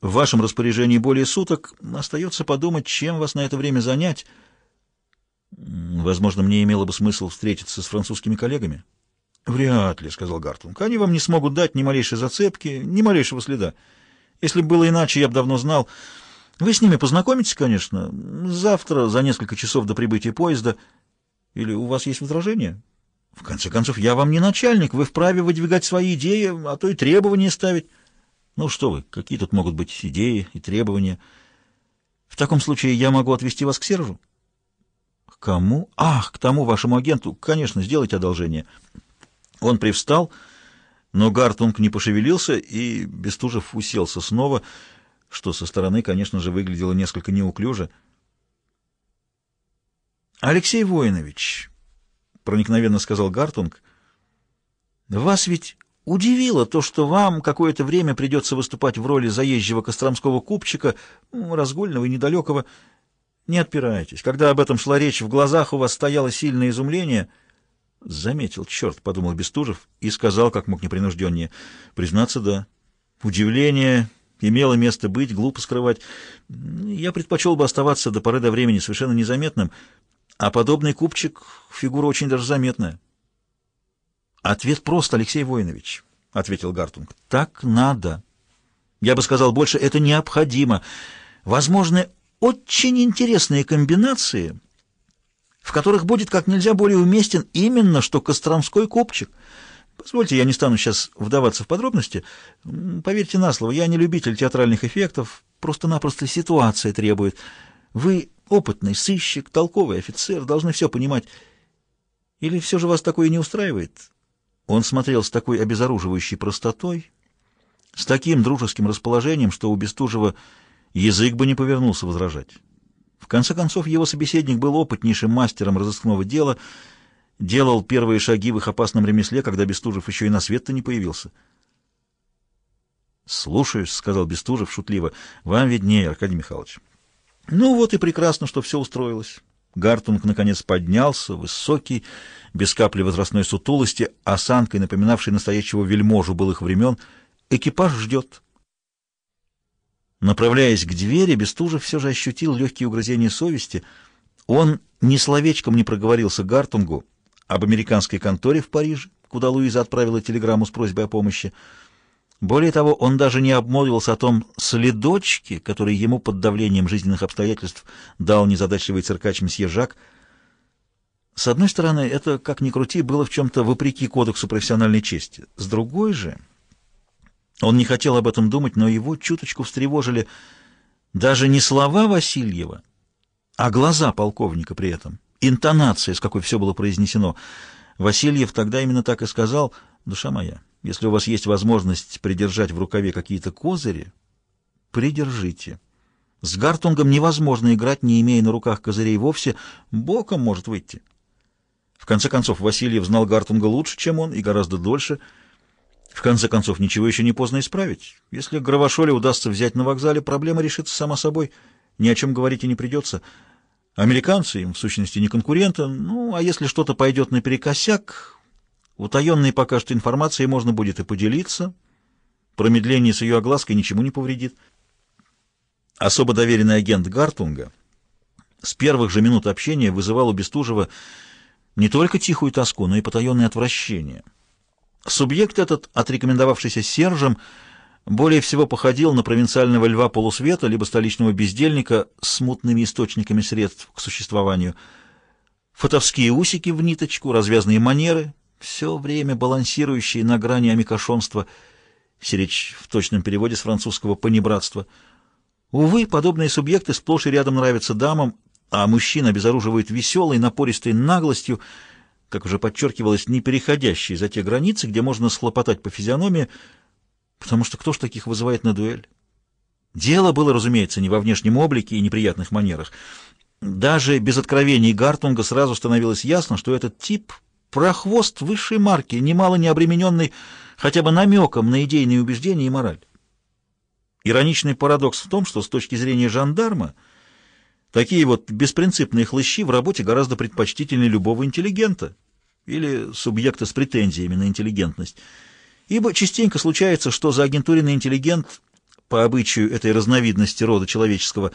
В вашем распоряжении более суток. Остается подумать, чем вас на это время занять. Возможно, мне имело бы смысл встретиться с французскими коллегами. Вряд ли, — сказал Гартунг. Они вам не смогут дать ни малейшей зацепки, ни малейшего следа. Если бы было иначе, я бы давно знал. Вы с ними познакомитесь, конечно, завтра, за несколько часов до прибытия поезда. Или у вас есть возражения? В конце концов, я вам не начальник, вы вправе выдвигать свои идеи, а то и требования ставить. Ну что вы, какие тут могут быть идеи и требования? В таком случае я могу отвезти вас к Сержу. К кому? Ах, к тому вашему агенту. Конечно, сделайте одолжение. Он привстал, но Гартунг не пошевелился, и Бестужев уселся снова, что со стороны, конечно же, выглядело несколько неуклюже. «Алексей Воинович», — проникновенно сказал Гартунг, — «вас ведь удивило то, что вам какое-то время придется выступать в роли заезжего костромского купчика, разгульного и недалекого. Не отпирайтесь. Когда об этом шла речь, в глазах у вас стояло сильное изумление». «Заметил, черт», — подумал Бестужев и сказал, как мог непринужденнее. «Признаться, да. Удивление имело место быть, глупо скрывать. Я предпочел бы оставаться до поры до времени совершенно незаметным, а подобный купчик — фигура очень даже заметная». «Ответ прост, Алексей Воинович», — ответил Гартунг. «Так надо. Я бы сказал больше, это необходимо. Возможны очень интересные комбинации» в которых будет как нельзя более уместен именно что Костромской копчик. Позвольте, я не стану сейчас вдаваться в подробности. Поверьте на слово, я не любитель театральных эффектов, просто-напросто ситуация требует. Вы опытный сыщик, толковый офицер, должны все понимать. Или все же вас такое не устраивает? Он смотрел с такой обезоруживающей простотой, с таким дружеским расположением, что у Бестужева язык бы не повернулся возражать. В конце концов, его собеседник был опытнейшим мастером разыскного дела, делал первые шаги в их опасном ремесле, когда Бестужев еще и на свет-то не появился. «Слушаюсь», — сказал Бестужев шутливо, — «вам виднее, Аркадий Михайлович». «Ну вот и прекрасно, что все устроилось». Гартунг, наконец, поднялся, высокий, без капли возрастной сутулости, осанкой, напоминавшей настоящего вельможу былых времен. «Экипаж ждет». Направляясь к двери, Бестужев все же ощутил легкие угрызения совести. Он ни словечком не проговорился Гартунгу об американской конторе в Париже, куда Луиза отправила телеграмму с просьбой о помощи. Более того, он даже не обмолвился о том следочке, который ему под давлением жизненных обстоятельств дал незадачливый циркач месье Жак. С одной стороны, это, как ни крути, было в чем-то вопреки кодексу профессиональной чести. С другой же... Он не хотел об этом думать, но его чуточку встревожили даже не слова Васильева, а глаза полковника при этом, интонация, с какой все было произнесено. Васильев тогда именно так и сказал, «Душа моя, если у вас есть возможность придержать в рукаве какие-то козыри, придержите. С Гартунгом невозможно играть, не имея на руках козырей вовсе, боком может выйти». В конце концов, Васильев знал Гартунга лучше, чем он, и гораздо дольше – в конце концов, ничего еще не поздно исправить. Если Гравошоле удастся взять на вокзале, проблема решится сама собой. Ни о чем говорить и не придется. Американцы им, в сущности, не конкуренты. Ну, а если что-то пойдет наперекосяк, утаенной пока что информацией можно будет и поделиться. Промедление с ее оглаской ничему не повредит. Особо доверенный агент Гартунга с первых же минут общения вызывал у Бестужева не только тихую тоску, но и потаенное отвращение — Субъект этот, отрекомендовавшийся Сержем, более всего походил на провинциального льва полусвета, либо столичного бездельника с мутными источниками средств к существованию. Фотовские усики в ниточку, развязные манеры, все время балансирующие на грани амикошонства, сиречь в точном переводе с французского «понебратства». Увы, подобные субъекты сплошь и рядом нравятся дамам, а мужчина обезоруживает веселой, напористой наглостью, как уже подчеркивалось, не переходящие за те границы, где можно схлопотать по физиономии, потому что кто ж таких вызывает на дуэль? Дело было, разумеется, не во внешнем облике и неприятных манерах. Даже без откровений Гартунга сразу становилось ясно, что этот тип — прохвост высшей марки, немало не обремененный хотя бы намеком на идейные убеждения и мораль. Ироничный парадокс в том, что с точки зрения жандарма — Такие вот беспринципные хлыщи в работе гораздо предпочтительнее любого интеллигента или субъекта с претензиями на интеллигентность. Ибо частенько случается, что за заагентуренный интеллигент по обычаю этой разновидности рода человеческого,